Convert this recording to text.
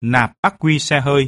nạp ắc quy xe hơi.